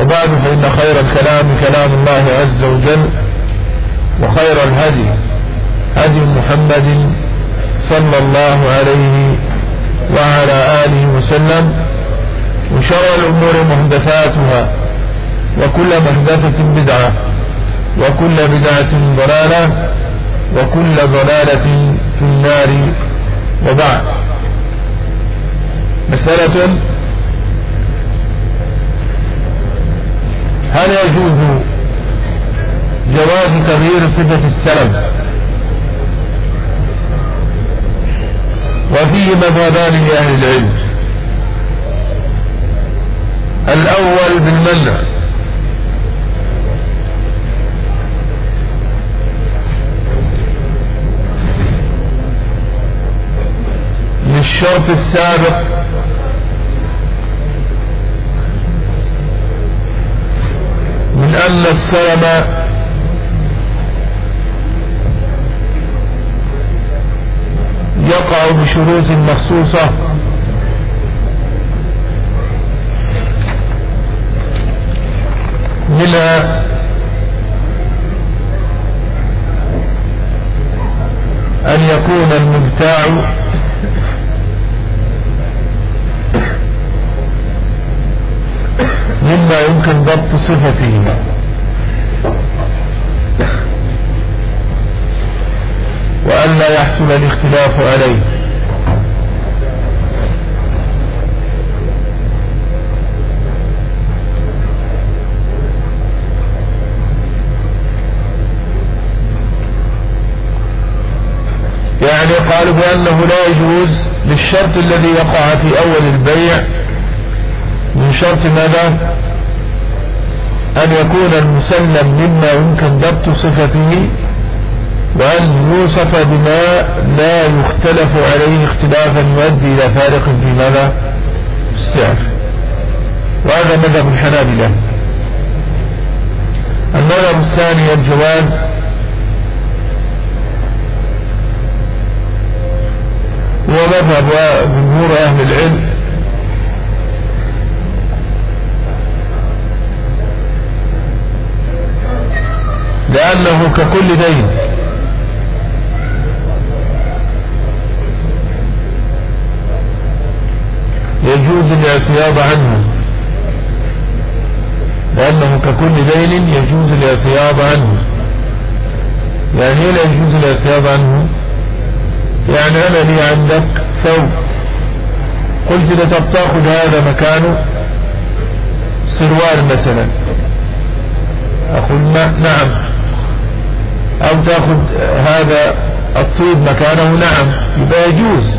وبعد فإن خير الكلام كلام الله عز وجل وخير الهدي هدي محمد صلى الله عليه وعلى آله وسلم وشر الأمور محدثاتها وكل محدثة بدعة وكل بدعة ضلالة وكل ضلالة في النار وبعد. مسألة هل يجوز جواز تغيير صفة السلم وفيه مذهبان لأهل العلم؟ الأول بالمنع للشرط السابق أن السلم يقع بشروط مخصوصة. منها أن يكون المبتاع مما يمكن ضبط صفته وأن لا يحصل الاختلاف عليه. يعني قالوا بأنه لا يجوز للشرط الذي يقع في أول البيع من شرط ماذا؟ أن يكون المسلم مما يمكن ضبط صفته وأن يوصف بما لا يختلف عليه اختلافا يؤدي إلى فارق في ماذا؟ السعر. وهذا مذهب الحنابلة. المذهب الثاني الجواز. ومذهب جمهور أهل العلم. لأنه ككل دين. يجوز الاعتياض عنه. لأنه ككل دين يجوز الاعتياض عنه. يعني لا يجوز الاعتياض عنه؟ يعني أنا لي عندك ثوب. قلت إذا تأخذ هذا مكانه؟ سروال مثلا. أقول نعم. أو تأخذ هذا الطيب مكانه؟ نعم. يبقى يجوز.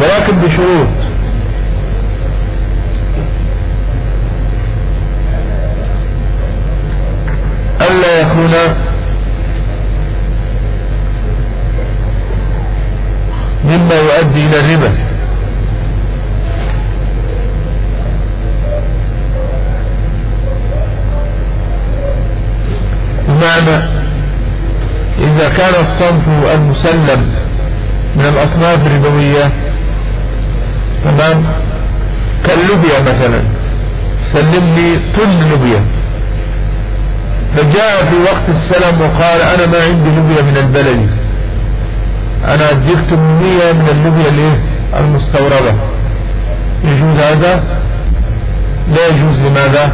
ولكن بشروط. يكون مما يؤدي إلى الربا. بمعنى إذا كان الصنف المسلم من الأصناف الربوية تمام؟ كاللوبيا مثلا. سلم لي طن لوبيا فجاء في وقت السلام وقال أنا ما عندي لوبيا من البلد. أنا أديك 800 من اللوبيا الايه المستوردة. يجوز هذا؟ لا يجوز. لماذا؟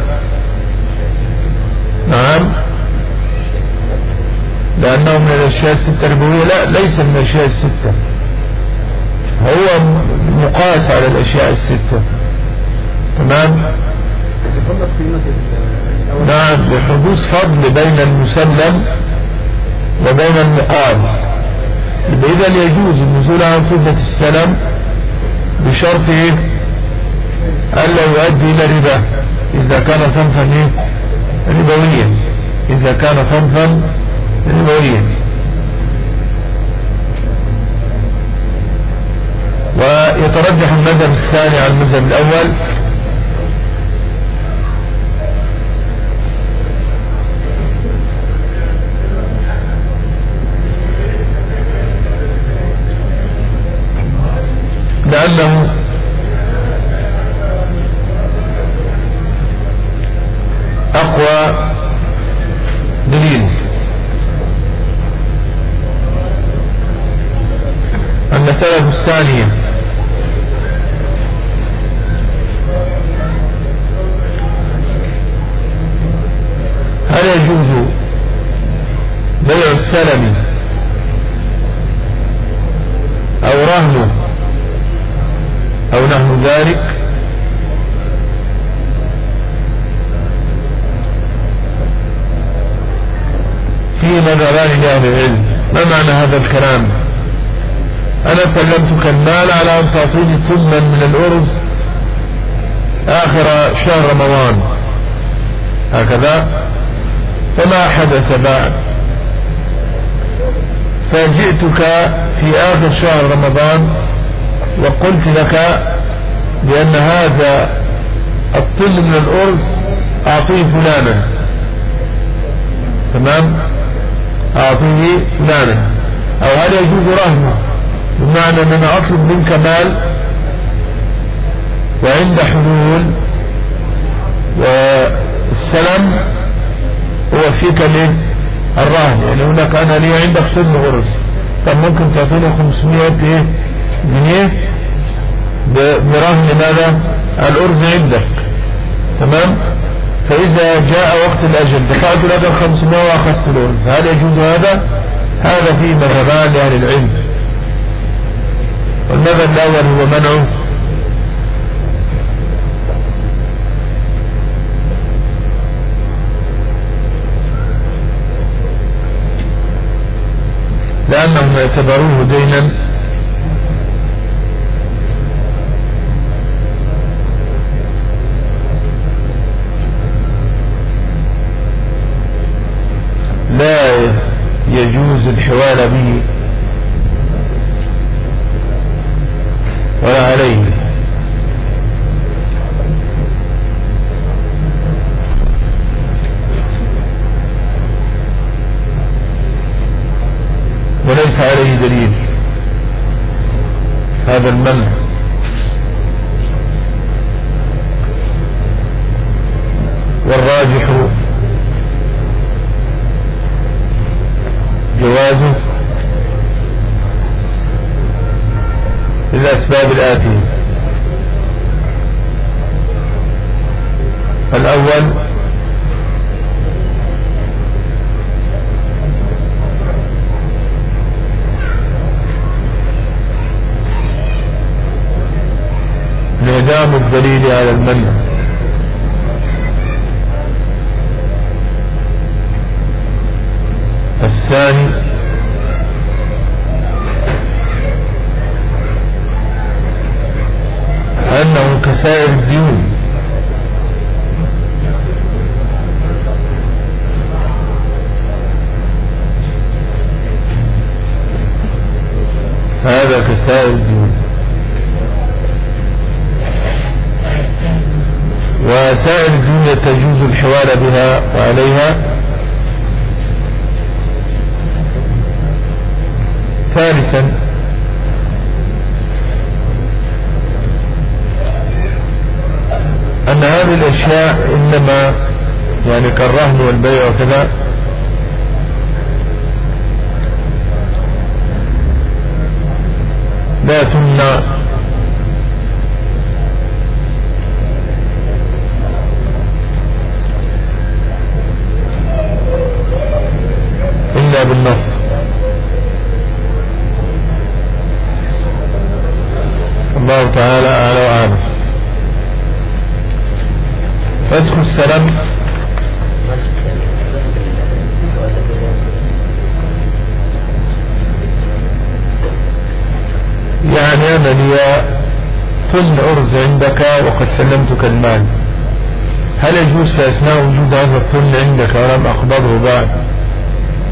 نعم. لأنه من الأشياء الستة الربوية. لا ليس من الأشياء الستة. هو مقاس على الأشياء الستة. تمام؟ نعم لحدوث فضل بين المسلم وبين المقام إذا يجوز النزول عن صفة السلم بشرط إيه؟ ألا يؤدي إلى ربا إذا كان صنفا إيه؟ ربويا إذا كان صنفا ربويا ويترجح المذهب الثاني على المذهب الأول في مذهبان لأهل العلم. ما معنى هذا الكلام؟ أنا سلمتك المال على أن تعطيني ثمنا من الأرز آخر شهر رمضان. هكذا؟ فما حدث بعد فجئتك في آخر شهر رمضان وقلت لك بأن هذا الطل من الأرز أعطيه فلانا. تمام؟ أعطيه فلانا أو هل يجوز رهنه؟ بمعنى أن أنا أطلب منك مال وعند حلول والسلام هو فيك من الرهن. يعني هناك أنا لي عندك طن غرز. طب ممكن تعطيني 500 إيه؟ جنيه؟ برهن ماذا؟ الأرز عندك. تمام؟ فإذا جاء وقت الأجل دفعت لك الخمسمائة وأخذت الأرز هل يجوز هذا؟ هذا في مذهبان لأهل العلم. والمذهب الأول هو منعه لأنهم اعتبروه دينا لا يجوز الحوال به. انعدام الدليل على المنع. الثاني أنه كسائر الديون الأشياء إنما يعني كالرهن والبيع وكذا. لا تمنع إلا بالنص. الله تعالى فسخ السلام. يعني أنا لي طن أرز عندك وقد سلمتك المال. هل يجوز في أثناء وجود هذا الطن عندك؟ ولم أقبضه بعد.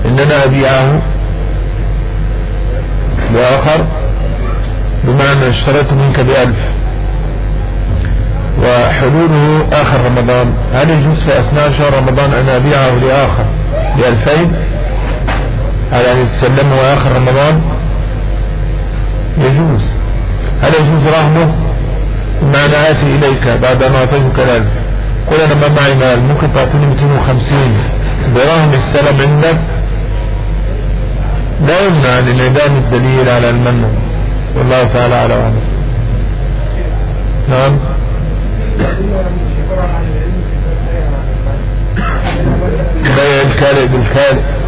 إن أنا أبيعه. لآخر بمعنى اشتريته منك بألف. وحلوله آخر رمضان. هل يجوز في أثناء شهر رمضان أن أبيعه لآخر. بألفين. على أن يتسلمه آخر رمضان. يجوز. هل يجوز رهنه بمعنى آتي إليك بعد ما أعطيتك الألف قل أنا ما معي مال. ممكن تعطيني 250 برهن السلم عندك. لا يمنع لانعدام الدليل على المنع. والله تعالى على أعلم. نعم. بيع الكالئ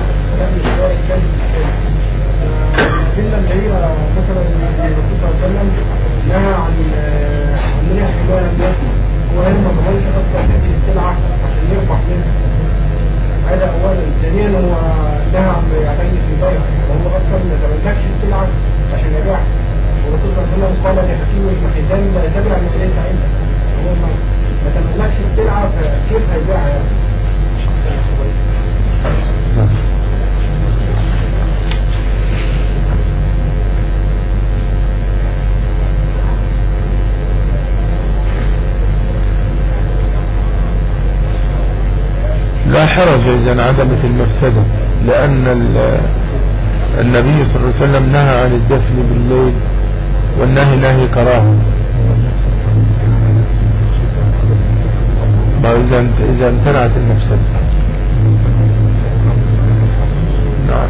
حرج إذا انعدمت المفسدة لأن النبي صلى الله عليه وسلم نهى عن الدفن بالليل والنهي نهي كراهة. إذا امتنعت المفسدة. نعم.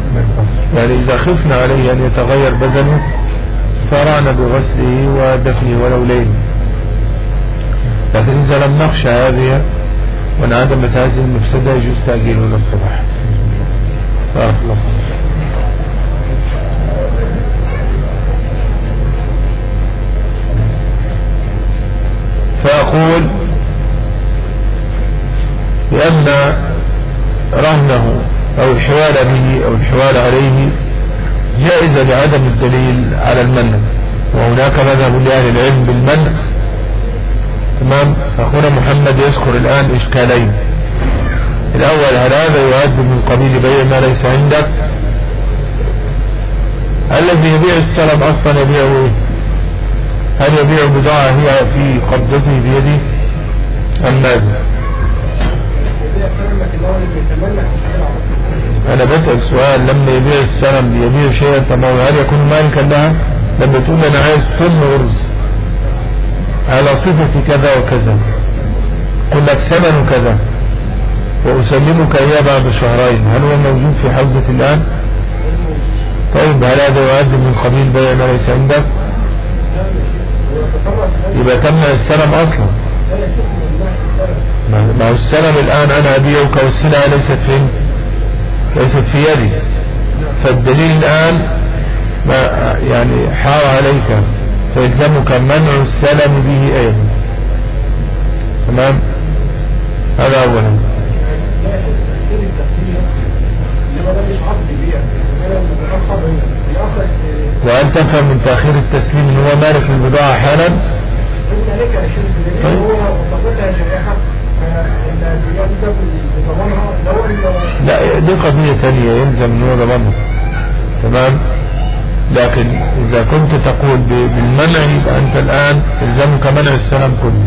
يعني إذا خفنا عليه أن يتغير بدنه صارعنا بغسله ودفنه ولو ليل لكن إذا لم نخشى هذه وانعدمت هذه المفسدة يجوز تأجيله إلى الصباح. الله فأقول لأن رهنه أو الحوال به أو الحوال عليه جائزة لعدم الدليل على المنع وهناك مذهب لأهل العلم بالمنع. تمام أخونا محمد يذكر الآن إشكالين. الأول هل هذا يعد من قبيل بيع ما ليس عندك؟ الذي يبيع السلم أصلا يبيعه إيه؟ هل يبيع بضاعة هي في قبضته بيده؟ أم ماذا أنا بسأل سؤال لما يبيع السلم يبيع شيئا؟ تمام هل يكون مالكا لها؟ لما تقول أنا عايز طن أرز. على صفة كذا وكذا قل لك ثمن كذا وأسلمك إياه بعد شهرين. هل هو موجود في حوزة الآن؟ طيب هل هذا يعد من قبيل بيع ليس عندك؟ يبقى تمنع السلم أصلا. ما هو السلم الآن أنا أبيعك والسلعة ليست فين ليست في يدي. فالدليل الآن ما يعني حار عليك. فيلزمك منع السلم به أيضا. تمام؟ هذا أولا. وأن تفهم من تأخير التسليم إن هو مالك البضاعة حالا طيب. لا دي قضية ثانية يلزم إن هو ضمنها تمام؟ لكن إذا كنت تقول بالمنع أنت الآن يلزمك منع السلام كله.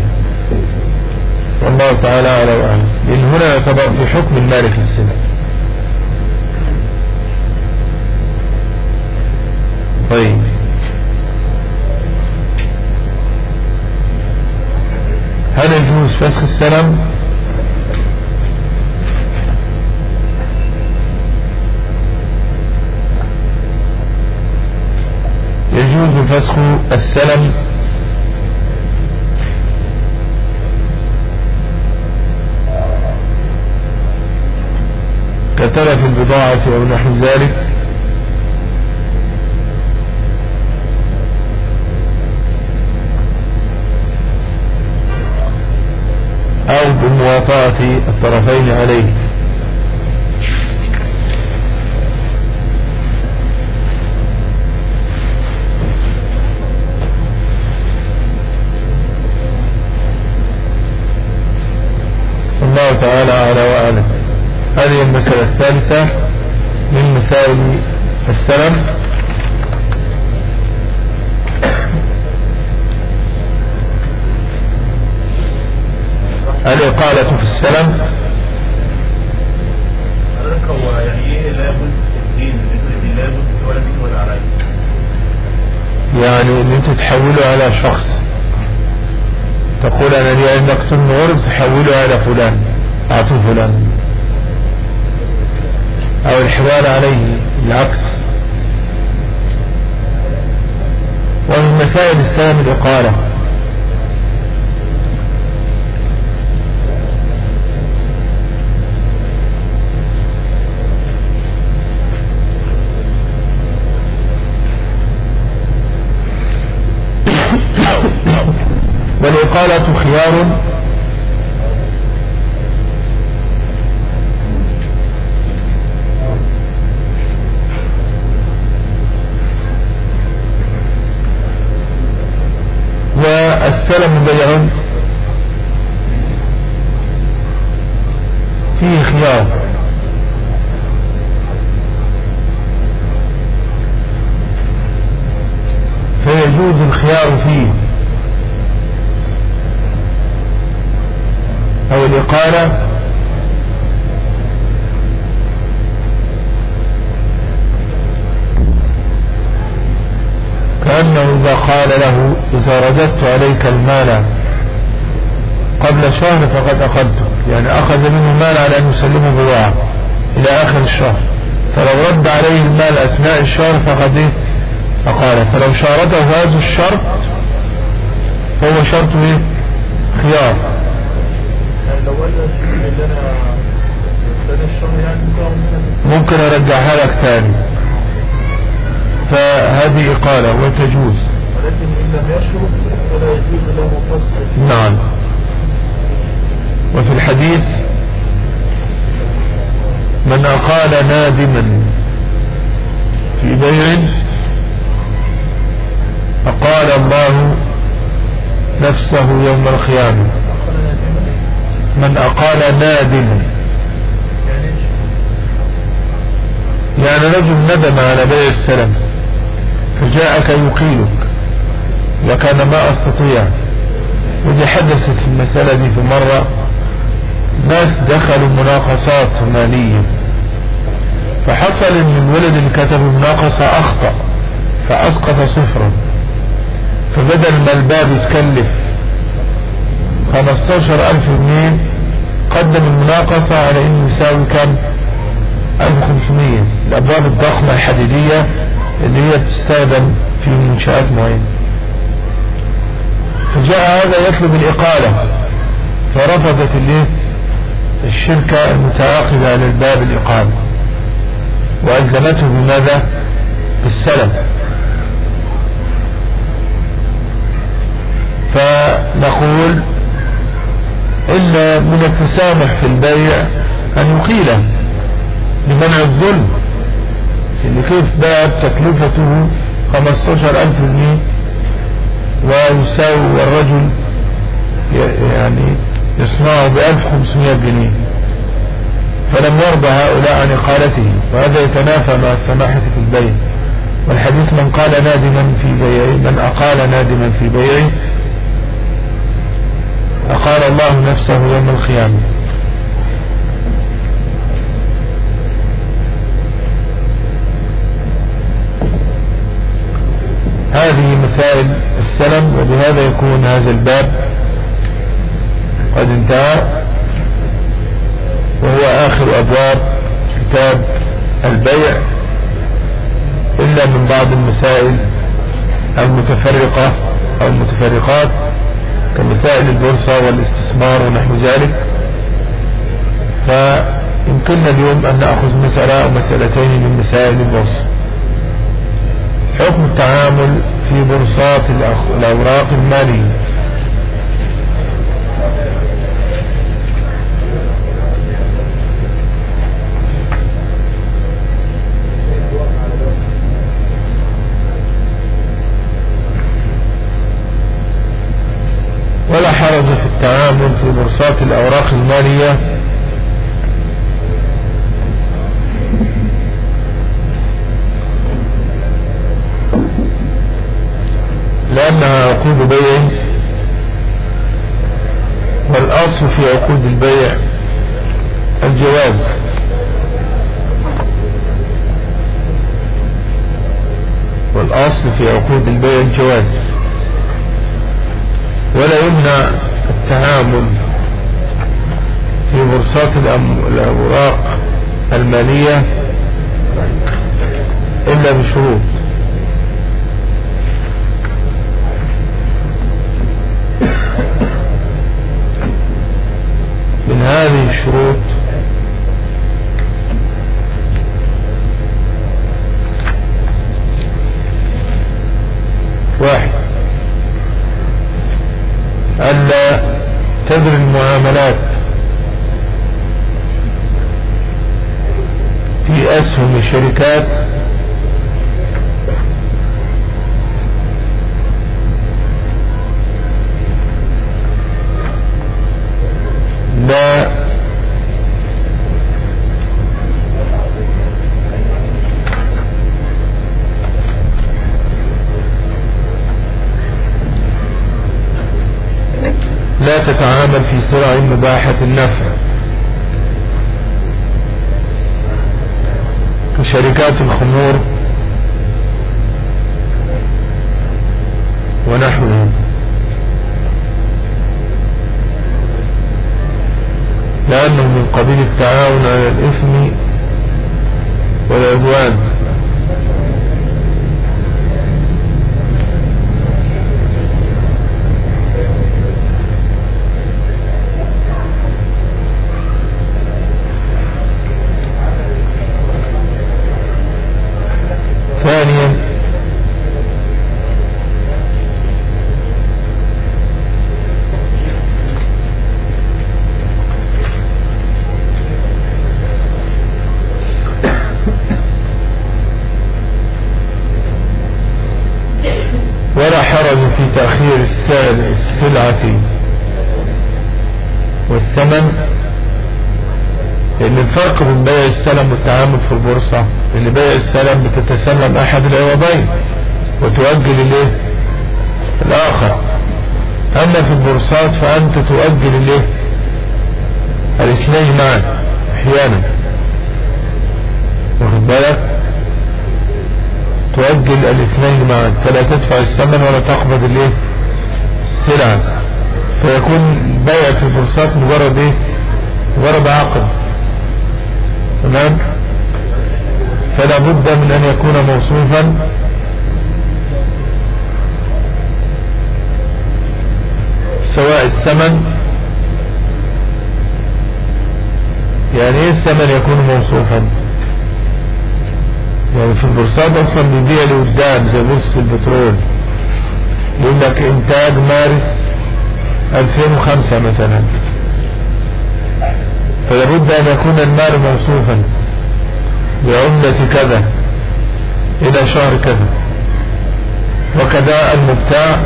والله تعالى على وأعلم. لأن هنا يعتبر في حكم المالك للسلام. طيب. هل يجوز فسخ السلام؟ يجوز فسخ السلم. كتلف البضاعة أو نحو ذلك. أو بمواطاة الطرفين عليه. الثالثة من مسائل السلم الإقالة في السلم. هو يعني إن انت تحوله على شخص تقول أنا لي ان اقتل نور تحوله على فلان اعطيه فلان. أو الحوال عليه العكس ومن مسائل السلام الاقاله والإقالة خيار والسلم بيع فيه خيار. فيجوز الخيار فيه. أو الإقالة كأنه إذا قال له رددت عليك المال قبل شهر فقد أخذته. يعني أخذ منه المال على أن يسلمه بضاعة إلى آخر الشهر. فلو رد عليه المال أثناء الشهر فقد إيه؟ أقال فلو شارته هذا الشرط فهو شرط إيه؟ خيار. ممكن أرجعها لك ثاني فهذه إقالة وتجوز. ولكن إن لم يشرب فلا يجوز له فصل. نعم. وفي الحديث من أقال نادما في بيع أقال الله نفسه يوم القيامة. من أقال نادما. يعني رجل ندم على بيع السلم فجاءك يقيلك. وكان ما أستطيع ودي حدثت المسألة دي في مرة. ناس دخلوا مناقصات مالية فحصل إن الولد اللي كتب المناقصة أخطأ فأسقط صفرا. فبدل ما الباب يتكلف 15000 جنيه قدم المناقصة على إنه يساوي كم 1500 الأبواب الضخمة الحديدية اللي هي بتستخدم في منشآت معينة. فجاء هذا يطلب الإقالة فرفضت الشركة المتعاقدة على الباب الإقامة وألزمته بماذا بالسلم. فنقول إلا من التسامح في البيع أن يقيله لمنع الظلم اللي كيف باب تكلفته 15000 جنيه؟ ويساوي الرجل يعني يصنعه ب 1500 جنيه. فلم يرضى هؤلاء عن إقالته وهذا يتنافى مع السماحة في البيع. والحديث من قال نادما في بيعه من أقال نادما في بيعه أقال الله نفسه يوم القيامة. هذه مسائل السلم وبهذا يكون هذا الباب قد انتهى. وهو آخر أبواب كتاب البيع إلا من بعض المسائل المتفرقة أو المتفرقات كمسائل البورصة والاستثمار ونحو ذلك. فيمكننا اليوم أن نأخذ مسألة أو مسألتين من مسائل البورصة. حكم التعامل في بورصات الأوراق المالية. ولا حرج في التعامل في بورصات الأوراق المالية لأنها عقود بيع. والأصل في عقود البيع الجواز. والأصل في عقود البيع الجواز. ولا يمنع التعامل في بورصات الأوراق المالية إلا بشروط. لا تتعامل في سرع مباحة النفع. كشركات الخمور ونحوه. لأنه من قبيل التعاون على الإثم والعدوان. بيع السلم والتعامل في البورصة إن بيع السلم بتتسلم أحد العوضين وتؤجل الايه الآخر. أما في البورصات فأنت تؤجل الايه الاثنين معا أحيانا. واخد بالك؟ تؤجل الاثنين معا فلا تدفع الثمن ولا تقبض الايه السلعة فيكون بيع في البورصات مجرد إيه؟ مجرد عقد. تمام؟ فلا بد من أن يكون موصوفا. سواء الثمن يعني إيه الثمن يكون موصوفا؟ يعني في البورصات أصلا بيبيع لقدام زي بورصة البترول يقول لك إنتاج مارس 2005 مثلا. فلا بد أن يكون المال موصوفا بعملة كذا إلى شهر كذا وكذا المبتاع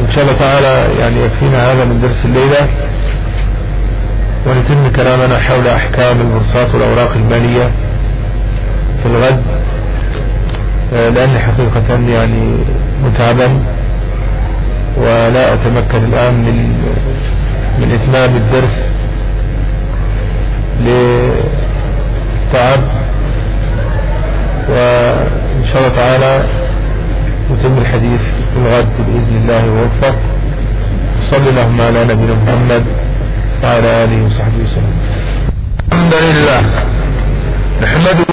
إن شاء الله تعالى يعني يكفينا هذا من درس الليلة ونتم كلامنا حول أحكام البورصات والأوراق المالية في الغد. لاني حقيقة يعني متعبا ولا أتمكن الآن من من إتمام الدرس لتعب وإن شاء الله تعالى نتم الحديث الغد بإذن الله ووفق. صلى اللهم على نبينا محمد وعلى آله وصحبه وسلم. الحمد لله. نحمده